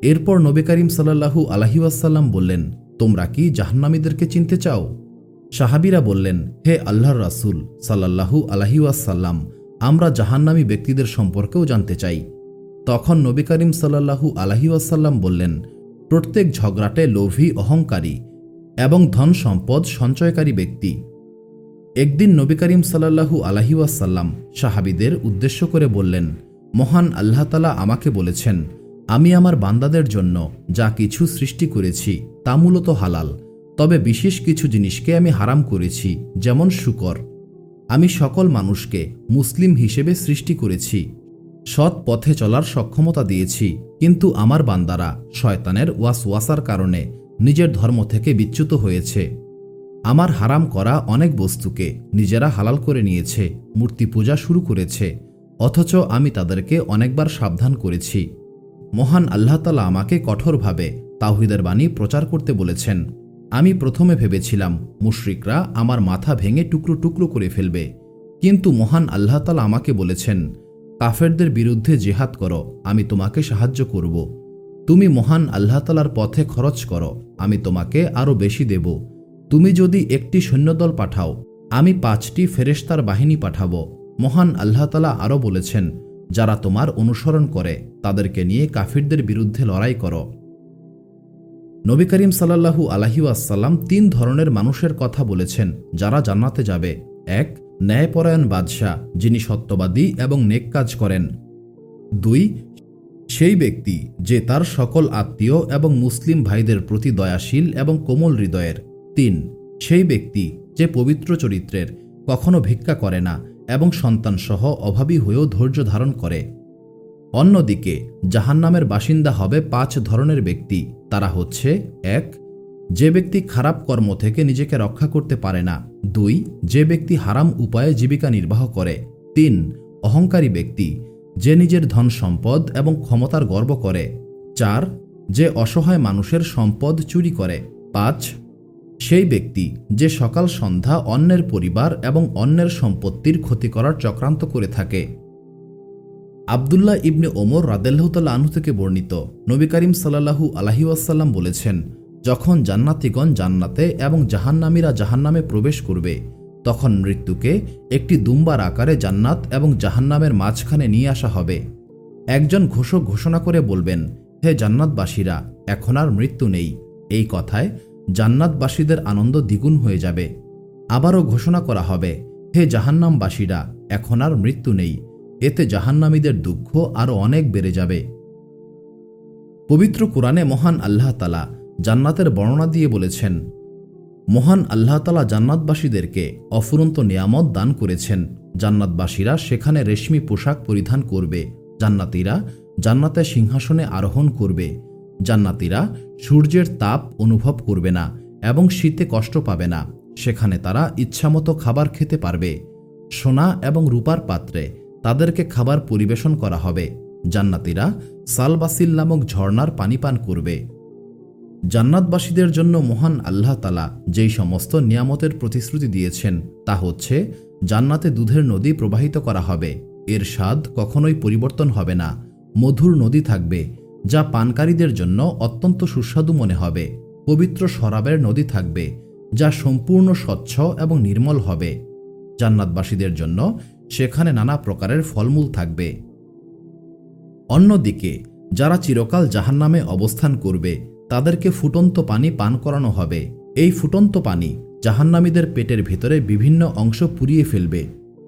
এরপর নবী করিম সাল্লাহু আলাহিউসাল্লাম বললেন, তোমরা কি জাহান্নামীদেরকে চিনতে চাও? সাহাবিরা বললেন, হে আল্লাহর রাসুল সাল্লাহু আলাহিউসাল্লাম আমরা জাহান্নামী ব্যক্তিদের সম্পর্কেও জানতে চাই। তখন নবী করিম সাল্লাহু আলাহিউসাল্লাম বললেন, প্রত্যেক ঝগড়াটে লোভী, অহংকারী এবং ধন সম্পদ সঞ্চয়কারী ব্যক্তি। একদিন নবী করিম সাল্লাহু আলাহিউসাল্লাম সাহাবিদের উদ্দেশ্য করে বললেন, মহান আল্লাহতালা আমাকে বলেছেন, আমি আমার বান্দাদের জন্য যা কিছু সৃষ্টি করেছি তা মূলত হালাল। তবে বিশেষ কিছু জিনিসকে আমি হারাম করেছি, যেমন শুকর। আমি সকল মানুষকে মুসলিম হিসেবে সৃষ্টি করেছি, সৎ পথে চলার সক্ষমতা দিয়েছি, কিন্তু আমার বান্দারা শয়তানের ওয়াসওয়াসার কারণে নিজের ধর্ম থেকে বিচ্যুত হয়েছে। আমার হারাম করা অনেক বস্তুকে নিজেরা হালাল করে নিয়েছে, মূর্তি পূজা শুরু করেছে, অথচ আমি তাদেরকে অনেকবার সাবধান করেছি। মহান আল্লাহতালা আমাকে কঠোরভাবে তাহিদের বাণী প্রচার করতে বলেছেন। আমি প্রথমে ভেবেছিলাম, মুশরিকরা আমার মাথা ভেঙে টুকরো টুকরো করে ফেলবে। কিন্তু মহান আল্লাহতালা আমাকে বলেছেন, কাফেরদের বিরুদ্ধে জেহাদ করো, আমি তোমাকে সাহায্য করব। তুমি মহান আল্লাহতালার পথে খরচ করো, আমি তোমাকে আরও বেশি দেব। তুমি যদি একটি সৈন্যদল পাঠাও, আমি পাঁচটি ফেরেশতার বাহিনী পাঠাবো। মহান আল্লাহতালা আরও বলেছেন, যারা তোমার অনুসরণ করে, তাদেরকে নিয়ে কাফিরদের বিরুদ্ধে লড়াই করো। নবী করিম সাল্লাহু আলহিউসাল্লাম তিন ধরনের মানুষের কথা বলেছেন, যারা জান্নাতে যাবে। এক, ন্যায়পরায়ণ বাদশাহ, যিনি সত্যবাদী এবং নেক কাজ করেন। দুই, সেই ব্যক্তি যে তার সকল আত্মীয় এবং মুসলিম ভাইদের প্রতি দয়াশীল এবং কোমল হৃদয়ের। তিন, সেই ব্যক্তি যে পবিত্র চরিত্রের কখনো ভিক্ষা করে না এবং সন্তানসহ অভাবী হয়েও ধৈর্য ধারণ করে। অন্যদিকে, জাহান্নামের বাসিন্দা হবে পাঁচ ধরনের ব্যক্তি। তারা হচ্ছে, এক, যে ব্যক্তি খারাপ কর্ম থেকে নিজেকে রক্ষা করতে পারে না। দুই, যে ব্যক্তি হারাম উপায়ে জীবিকা নির্বাহ করে। তিন, অহংকারী ব্যক্তি, যে নিজের ধন সম্পদ এবং ক্ষমতার গর্ব করে। চার, যে অসহায় মানুষের সম্পদ চুরি করে। পাঁচ, সেই ব্যক্তি, যে সকাল সন্ধ্যা অন্যের পরিবার এবং অন্যের সম্পত্তির ক্ষতি করার চক্রান্ত করে থাকে। আবদুল্লাহ ইবনে ওমর রাদেল্লাহতাল্লা আনহু থেকে বর্ণিত। নবী করিম সাল্লাহু আলহি ওয়াসাল্লাম বলেছেন, যখন জান্নাতিগণ জান্নাতে এবং জাহান্নামীরা জাহান্নামে প্রবেশ করবে, তখন মৃত্যুকে একটি দুম্বার আকারে জান্নাত এবং জাহান্নামের মাঝখানে নিয়ে আসা হবে। একজন ঘোষক ঘোষণা করে বলবেন, হে জান্নাতবাসীরা, এখন আর মৃত্যু নেই। এই কথায় জান্নাতবাসীদের আনন্দ দ্বিগুণ হয়ে যাবে। আবারও ঘোষণা করা হবে, হে জাহান্নামবাসীরা, এখন আর মৃত্যু নেই। এতে জাহান্নামীদের দুঃখ আরও অনেক বেড়ে যাবে। পবিত্র কোরআনে মহান আল্লাহ তালা জান্নাতের বর্ণনা দিয়ে বলেছেন, মহান আল্লাহ তালা জান্নাতবাসীদেরকে অফুরন্ত নিয়ামত দান করেছেন। জান্নাতবাসীরা সেখানে রেশমি পোশাক পরিধান করবে। জান্নাতিরা জান্নাতের সিংহাসনে আরোহণ করবে। জান্নাতিরা সূর্যের তাপ অনুভব করবে না এবং শীতে কষ্ট পাবে না। সেখানে তারা ইচ্ছামতো খাবার খেতে পারবে। সোনা এবং রূপার পাত্রে তাদেরকে খাবার পরিবেশন করা হবে। জান্নাতিরা সালবাসিল নামক ঝর্ণার পানি পান করবে। জান্নাতবাসীদের জন্য মহান আল্লাহ তালা যেই সমস্ত নিয়ামতের প্রতিশ্রুতি দিয়েছেন, তা হচ্ছে জান্নাতে দুধের নদী প্রবাহিত করা হবে। এর স্বাদ কখনোই পরিবর্তন হবে না। মধুর নদী থাকবে, যা পানকারীদের জন্য অত্যন্ত সুস্বাদু মনে হবে। পবিত্র শরাবের নদী থাকবে, যা সম্পূর্ণ স্বচ্ছ এবং নির্মল হবে। জান্নাতবাসীদের জন্য সেখানে নানা প্রকারের ফলমূল থাকবে। অন্যদিকে, যারা চিরকাল জাহান্নামে অবস্থান করবে, তাদেরকে ফুটন্ত পানি পান করানো হবে। এই ফুটন্ত পানি জাহান্নামীদের পেটের ভেতরে বিভিন্ন অংশ পুড়িয়ে ফেলবে।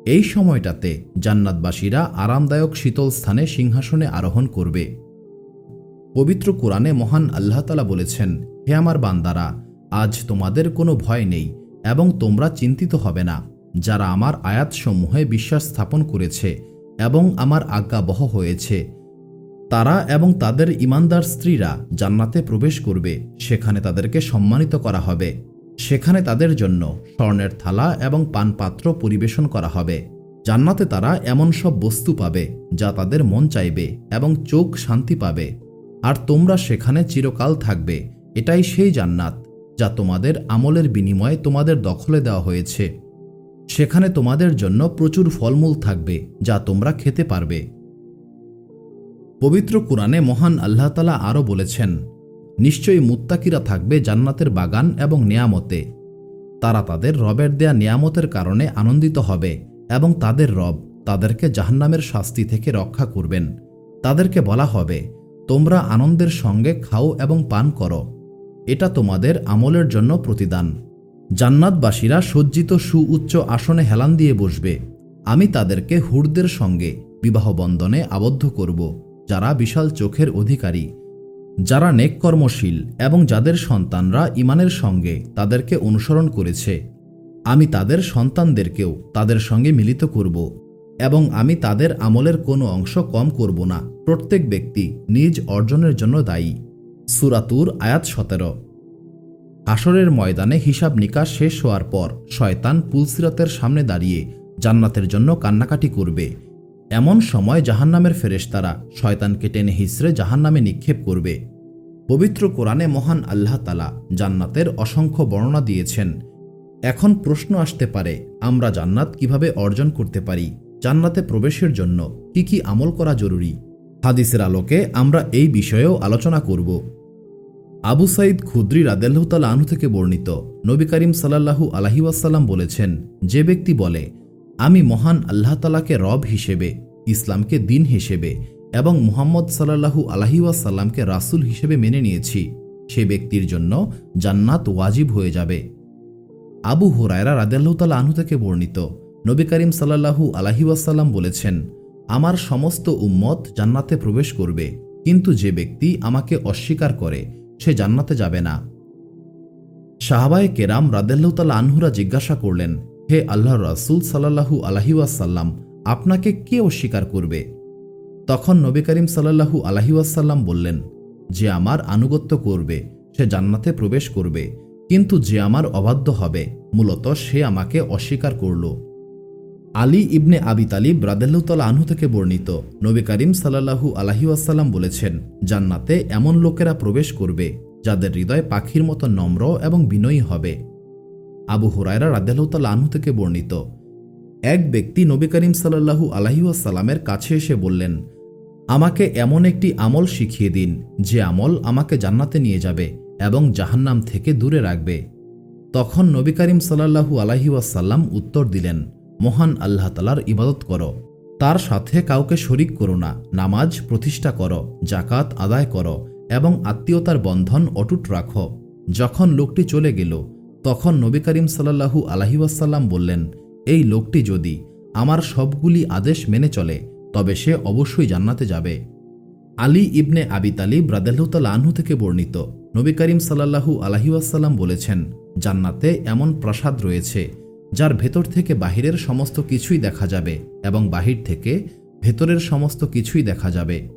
এই সময়টাতে জান্নাতবাসীরা আরামদায়ক শীতল স্থানে সিংহাসনে আরোহণ করবে। পবিত্র কোরআনে মহান আল্লাহতালা বলেছেন, হে আমার বান্দারা, আজ তোমাদের কোনো ভয় নেই এবং তোমরা চিন্তিত হবে না। যারা আমার আয়াতসমূহে বিশ্বাস স্থাপন করেছে এবং আমার আজ্ঞাবহ হয়েছে। তারা এবং তাদের ইমানদার স্ত্রীরা জান্নাতে প্রবেশ করবে, সেখানে তাদেরকে সম্মানিত করা হবে। সেখানে তাদের জন্য স্বর্ণের থালা এবং পানপাত্র পরিবেশন করা হবে। জান্নাতে তারা এমন সব বস্তু পাবে যা তাদের মন চাইবে এবং চোখ শান্তি পাবে। আর তোমরা সেখানে চিরকাল থাকবে, এটাই সেই জান্নাত যা তোমাদের আমলের বিনিময়ে তোমাদের দখলে দেওয়া হয়েছে। সেখানে তোমাদের জন্য প্রচুর ফলমূল থাকবে যা তোমরা খেতে পারবে। পবিত্র কোরআনে মহান আল্লাহতালা আরও বলেছেন, নিশ্চয়ই মুত্তাকিরা থাকবে জান্নাতের বাগান এবং নিয়ামতে। তারা তাদের রবের দেয়া নিয়ামতের কারণে আনন্দিত হবে এবং তাদের রব তাদেরকে জাহান্নামের শাস্তি থেকে রক্ষা করবেন। তাদেরকে বলা হবে, তোমরা আনন্দের সঙ্গে খাও এবং পান করো। এটা তোমাদের আমলের জন্য প্রতিদান। জান্নাতবাসীরা সজ্জিত সুউচ্চ আসনে হেলান দিয়ে বসবে। আমি তাদেরকে হুরদের সঙ্গে বিবাহ বন্ধনে আবদ্ধ করব, যারা বিশাল চোখের অধিকারী, যারা নেককর্মশীল এবং যাদের সন্তানরা ইমানের সঙ্গে তাদেরকে অনুসরণ করেছে। আমি তাদের সন্তানদেরকেও তাদের সঙ্গে মিলিত করব এবং আমি তাদের আমলের কোনো অংশ কম করব না। প্রত্যেক ব্যক্তি নিজ অর্জনের জন্য দায়ী। সুরাতুর আয়াত সতেরো। আসরের ময়দানে হিসাব নিকাশ শেষ হওয়ার পর শয়তান পুলসিরাতের সামনে দাঁড়িয়ে জান্নাতের জন্য কান্নাকাটি করবে। এমন সময় জাহান্নামের ফেরেশতারা শয়তানকে টেনে হিসড়ে জাহান্নামে নিক্ষেপ করবে। পবিত্র কোরআনে মহান আল্লাহ তালা জান্নাতের অসংখ্য বর্ণনা দিয়েছেন। এখন প্রশ্ন আসতে পারে, আমরা জান্নাত কীভাবে অর্জন করতে পারি? জান্নাতে প্রবেশের জন্য কি কি আমল করা জরুরি? হাদিসের আলোকে আমরা এই বিষয়েও আলোচনা করব। আবু সাইদ খুদ্রি রাদেল্লাহতাল আনু থেকে বর্ণিত। নবী করিম সাল্লাহু আলহিউসাল্লাম বলেছেন, যে ব্যক্তি বলে, আমি মহান আল্লাহ তালাকে রব হিসেবে, ইসলামকে দিন হিসেবে এবং মুহাম্মদ সাল্লাহু আলহিউসাল্লামকে রাসুল হিসেবে মেনে নিয়েছি, সে ব্যক্তির জন্য জান্নাত ওয়াজিব হয়ে যাবে। আবু হুরায়রা রাদেল্লাহতাল আনহু থেকে বর্ণিত। নবী করিম সাল্লাহু আলহিউসাল্লাম বলেছেন, আমার সমস্ত উম্মত জান্নাতে প্রবেশ করবে, কিন্তু যে ব্যক্তি আমাকে অস্বীকার করে সে জান্নাতে যাবে না। শাহবায় কেরাম রাদেল্লাহতাল আনহুরা জিজ্ঞাসা করলেন, হে আল্লাহ রাসুল সাল্লাহু আলহিউসাল্লাম আপনাকে কে অস্বীকার করবে? তখন নবী করিম সাল্লাহু আলহিউসাল্লাম বললেন, যে আমার আনুগত্য করবে, সে জান্নাতে প্রবেশ করবে, কিন্তু যে আমার অবাধ্য হবে, মূলত সে আমাকে অস্বীকার করল। আলী ইবনে আবি তালিব রাদেল্লাহতাল আনহু থেকে বর্ণিত। নবী করিম সাল্লাহু আলহিউসাল্লাম বলেছেন, জান্নাতে এমন লোকেরা প্রবেশ করবে যাদের হৃদয় পাখির মতো নম্র এবং বিনয়ী হবে। আবু হুরায়রা রাদেল্লাহতাল আনহু থেকে বর্ণিত, এক ব্যক্তি নবী করিম সাল্লাহু আলহিউসাল্লামের কাছে এসে বললেন, আমাকে এমন একটি আমল শিখিয়ে দিন, যে আমল আমাকে জান্নাতে নিয়ে যাবে এবং জাহান্নাম থেকে দূরে রাখবে। তখন নবী করিম সাল্লাহু আলহিউসাল্লাম উত্তর দিলেন মহান আল্লাহ তালার ইবাদত করো। তার সাথে কাউকে শরিক করো না, নামাজ প্রতিষ্ঠা করো জাকাত আদায় করো এবং আত্মীয়তার বন্ধন অটুট রাখো। যখন লোকটি চলে গেল, তখন নবী করিম সাল্লাহু আলহিউসাল্লাম বললেন, এই লোকটি যদি আমার সবগুলি আদেশ মেনে চলে, তবে সে অবশ্যই জান্নাতে যাবে। আলী ইবনে আবি তালিব রাদেল্লাহতাল আনহু থেকে বর্ণিত, নবী করিম সাল্লাহু আলহিউসাল্লাম বলেছেন, জান্নাতে এমন প্রাসাদ রয়েছে যার ভেতর থেকে বাহিরের সমস্ত কিছুই দেখা যাবে এবং বাহির থেকে ভেতরের সমস্ত কিছুই দেখা যাবে।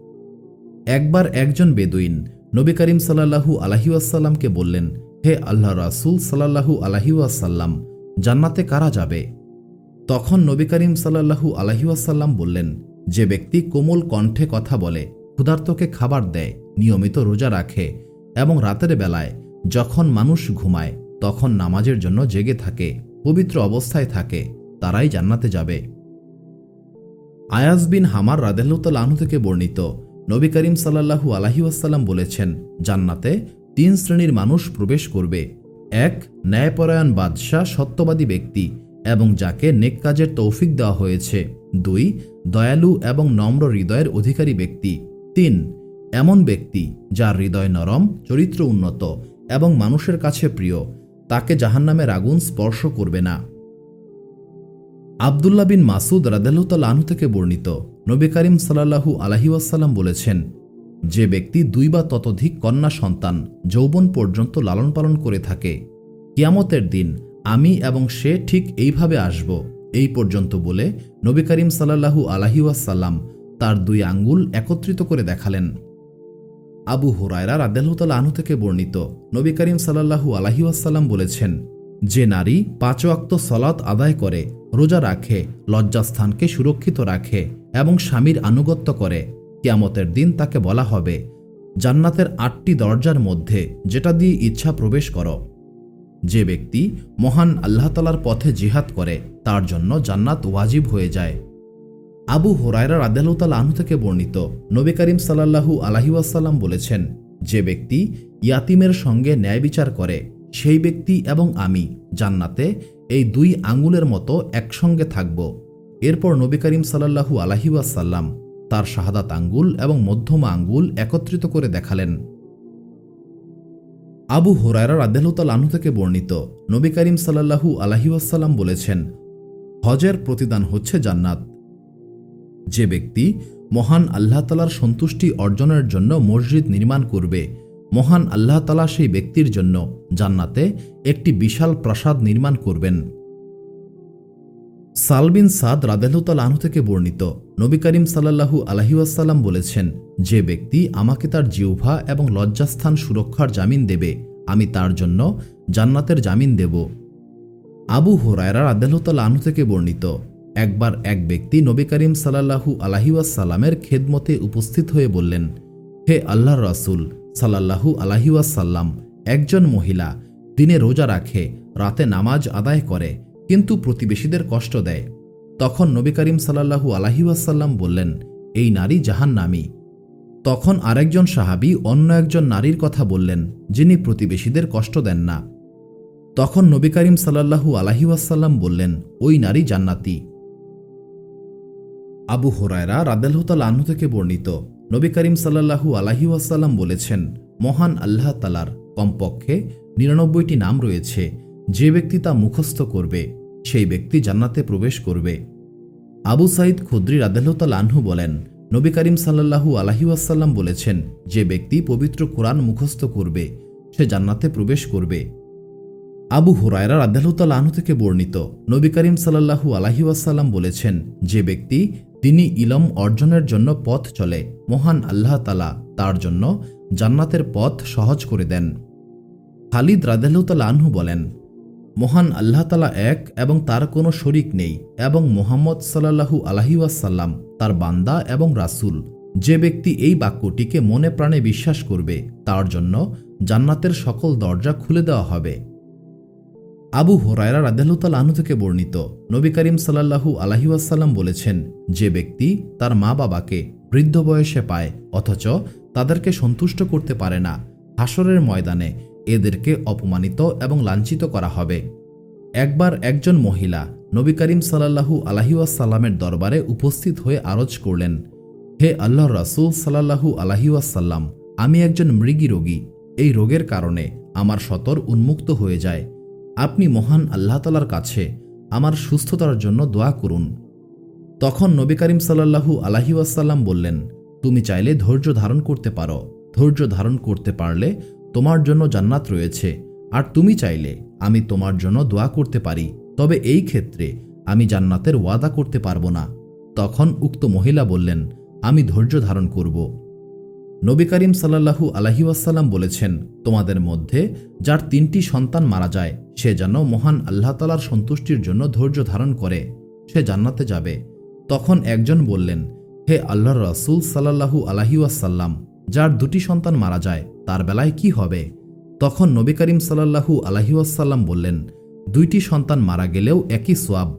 একবার একজন বেদুইন নবী করিম সাল্লাহু আলহিউসাল্লামকে বললেন, হে আল্লাহ রাসুল সাল্লাহু আলহিউসাল্লাম জান্নাতে কারা যাবে? তখন নবী করিম সাল্লাহু আলহিউসাল্লাম বললেন, যে ব্যক্তি কোমল কণ্ঠে কথা বলে, ক্ষুধার্তকে খাবার দেয়, নিয়মিত রোজা রাখে এবং রাতের বেলায় যখন মানুষ ঘুমায়, তখন নামাজের জন্য জেগে থাকে। পবিত্র অবস্থায় থাকে, তারাই জান্নাতে যাবে। আয়াজ বিন হামার রাদেল্লাল আনু থেকে বর্ণিত, নবী করিম সাল্লাহু আলহিউসাল্লাম বলেছেন, জান্নাতে তিন শ্রেণির মানুষ প্রবেশ করবে। এক, ন্যায়পরায়ণ বাদশাহ, সত্যবাদী ব্যক্তি এবং যাকে নেক কাজের তৌফিক দেওয়া হয়েছে। দুই, দয়ালু এবং নম্র হৃদয়ের অধিকারী ব্যক্তি। তিন, এমন ব্যক্তি যার হৃদয় নরম, চরিত্র উন্নত এবং মানুষের কাছে প্রিয়। তাকে জাহান্নামের আগুন স্পর্শ করবে না। আবদুল্লাহ বিন মাসুদ রাদেলুতাল আনহু থেকে বর্ণিত নবী করিম সাল্লাহু আলহিউসাল্লাম বলেছেন, যে ব্যক্তি দুই বা ততোধিক কন্যা সন্তান যৌবন পর্যন্ত লালন পালন করে থাকে, কিয়ামতের দিন আমি এবং সে ঠিক এইভাবে আসব। এই পর্যন্ত বলে নবী করিম সাল্লাহু আলহিউসাল্লাম তার দুই আঙ্গুল একত্রিত করে দেখালেন। আবু হুরায়রা রাদেলহুতাল আনু থেকে বর্ণিত। নবী করিম সাল্লাহু আলহিউসাল্লাম বলেছেন, যে নারী পাঁচ অক্ত সলাৎ আদায় করে, রোজা রাখে, লজ্জাস্থানকে সুরক্ষিত রাখে এবং স্বামীর আনুগত্য করে, কিয়ামতের দিন তাকে বলা হবে জান্নাতের আটটি দরজার মধ্যে যেটা দিয়ে ইচ্ছা প্রবেশ করো। যে ব্যক্তি মহান আল্লাহতালার পথে জিহাদ করে, তার জন্য জান্নাত ওয়াজিব হয়ে যায়। আবু হোরায়রা রাদেলতাল আনহু থেকে বর্ণিত। নবী করিম সাল্লাহু আলহিউসাল্লাম বলেছেন, যে ব্যক্তি ইয়াতিমের সঙ্গে ন্যায় বিচার করে, সেই ব্যক্তি এবং আমি জান্নাতে এই দুই আঙ্গুলের মতো একসঙ্গে থাকব। এরপর নবী করিম সাল্লাহু আলহিউসাল্লাম তার শাহাদাত আঙ্গুল এবং মধ্যমা আঙ্গুল একত্রিত করে দেখালেন। আবু হোরায়রা রাদেলতাল আনহু থেকে বর্ণিত, নবী করিম সাল্লাহু আলহিউসাল্লাম বলেছেন, হজের প্রতিদান হচ্ছে জান্নাত। যে ব্যক্তি মহান আল্লাহ তালার সন্তুষ্টি অর্জনের জন্য মসজিদ নির্মাণ করবে, মহান আল্লাহ তালা সেই ব্যক্তির জন্য জান্নাতে একটি বিশাল প্রাসাদ নির্মাণ করবেন। সালবিন সাদ রাদেলতাল আনহু থেকে বর্ণিত, নবী করিম সাল্লাহু আলহিউসাল্লাম বলেছেন, যে ব্যক্তি আমাকে তার জিহ্বা এবং লজ্জাস্থান সুরক্ষার জামিন দেবে, আমি তার জন্য জান্নাতের জামিন দেব। আবু হোরায়রা রাদেলতাল আনহু থেকে বর্ণিত একবার এক ব্যক্তি নবী করিম সাল্লাহু আলাহিউসাল্লামের খেদমতে উপস্থিত হয়ে বললেন, হে আল্লাহ রাসুল সাল্লাহু আলাহিউসাল্লাম একজন মহিলা, দিনে রোজা রাখে, রাতে নামাজ আদায় করে, কিন্তু প্রতিবেশীদের কষ্ট দেয়। তখন নবী করিম সাল্লাহু আলাহিউসাল্লাম বললেন, এই নারী জাহান জাহান্নামী। তখন আরেকজন সাহাবি অন্য একজন নারীর কথা বললেন, যিনি প্রতিবেশীদের কষ্ট দেন না। তখন নবী করিম সাল্লাহু আলাহিউসাল্লাম বললেন, ওই নারী জান্নাতি। আবু হোরায়রা রাদেলহতাল আহ্ন থেকে বর্ণিত। নবী করিম সাল্লাহু আলাহিউসাল্লাম বলেছেন, মহান আল্লাহ তালার কমপক্ষে নিরানব্বইটি নাম রয়েছে। যে ব্যক্তি তা মুখস্থ করবে, সেই ব্যক্তি জান্নাতে প্রবেশ করবে। আবু সাইদ খুদ্রি রাদেলতাল আনহু বলেন, নবী করিম সাল্লাহু আলাহিউসাল্লাম বলেছেন, যে ব্যক্তি পবিত্র কোরআন মুখস্থ করবে, সে জান্নাতে প্রবেশ করবে। আবু হুরায়রা রাদেলতাল আনহু থেকে বর্ণিত, নবী করিম সাল্লাহু আলাহিউসাল্লাম বলেছেন, যে ব্যক্তি তিনি ইলম অর্জনের জন্য পথ চলে, মহান আল্লাহ তালা তার জন্য জান্নাতের পথ সহজ করে দেন। খালিদ রাদেলতাল আনহু বলেন, মহান আল্লাহ তালা এক এবং তার কোনো শরিক নেই এবং মোহাম্মদ সাল্লাহু আলহিউসাল্লাম তার বান্দা এবং রাসুল। যে ব্যক্তি এই বাক্যটিকে মনে প্রাণে বিশ্বাস করবে, তার জন্য জান্নাতের সকল দরজা খুলে দেওয়া হবে। আবু হোরায়রা রাদেলুতাল আনু থেকে বর্ণিত। নবী করিম সাল্লাহু আলহিউসাল্লাম বলেছেন, যে ব্যক্তি তার মা বাবাকে বৃদ্ধ বয়সে পায়, অথচ তাদেরকে সন্তুষ্ট করতে পারে না হাসরের ময়দানে এদেরকে অপমানিত এবং লাঞ্ছিত করা হবে। একবার একজন মহিলা নবী করিম সাল্লাহু আলাহিউসাল্লামের দরবারে উপস্থিত হয়ে আরজ করলেন, হে আল্লাহ রাসুল সাল্লাহু আলাহিউসাল্লাম আমি একজন মৃগী রোগী। এই রোগের কারণে আমার সতর উন্মুক্ত হয়ে যায়। আপনি মহান আল্লাহ তালার কাছে আমার সুস্থতার জন্য দোয়া করুন। তখন নবী করিম সাল্লাহু আলাহিউসাল্লাম বললেন, তুমি চাইলে ধৈর্য ধারণ করতে পারো। ধৈর্য ধারণ করতে পারলে তোমার জন্য জান্নাত রয়েছে। আর তুমি চাইলে আমি তোমার জন্য দোয়া করতে পারি। তবে এই ক্ষেত্রে আমি জান্নাতের ওয়াদা করতে পারব না। তখন উক্ত মহিলা বললেন, আমি ধৈর্য ধারণ করব। নবী করিম সাল্লাহু আলহিউসাল্লাম বলেছেন, তোমাদের মধ্যে যার তিনটি সন্তান মারা যায়, সে যেন মহান আল্লাহ তালার সন্তুষ্টির জন্য ধৈর্য ধারণ করে, সে জান্নাতে যাবে। তখন একজন বললেন, হে আল্লাহর রসুল সাল্লাহু আলহিউসাল্লাম যার দুটি সন্তান মারা যায়, তার বেলায় কি হবে? তখন নবী করিম সাল্লাহু আলহিউসাল্লাম বললেন, দুইটি সন্তান মারা গেলেও একই সোয়াব।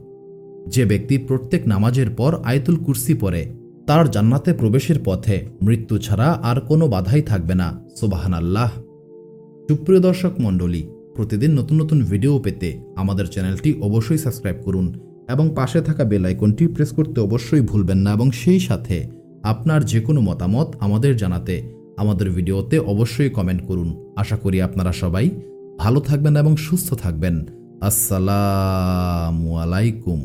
যে ব্যক্তি প্রত্যেক নামাজের পর আয়তুল কুর্সি পরে তার জান্নাতে প্রবেশের পথে মৃত্যু ছাড়া আর কোনো বাধাই থাকবে না। সুবাহান আল্লাহ সুপ্রিয় দর্শক মণ্ডলী, প্রতিদিন নতুন নতুন ভিডিও পেতে আমাদের চ্যানেলটি অবশ্যই সাবস্ক্রাইব করুন এবং পাশে থাকা বেল আইকনটি প্রেস করতে অবশ্যই ভুলবেন না এবং সেই সাথে আপনার যে কোনো মতামত আমাদের জানাতে, আমাদের ভিডিওতে অবশ্যই কমেন্ট করুন। আশা করি আপনারা সবাই ভালো থাকবেন এবং সুস্থ থাকবেন। আসসালামু আলাইকুম।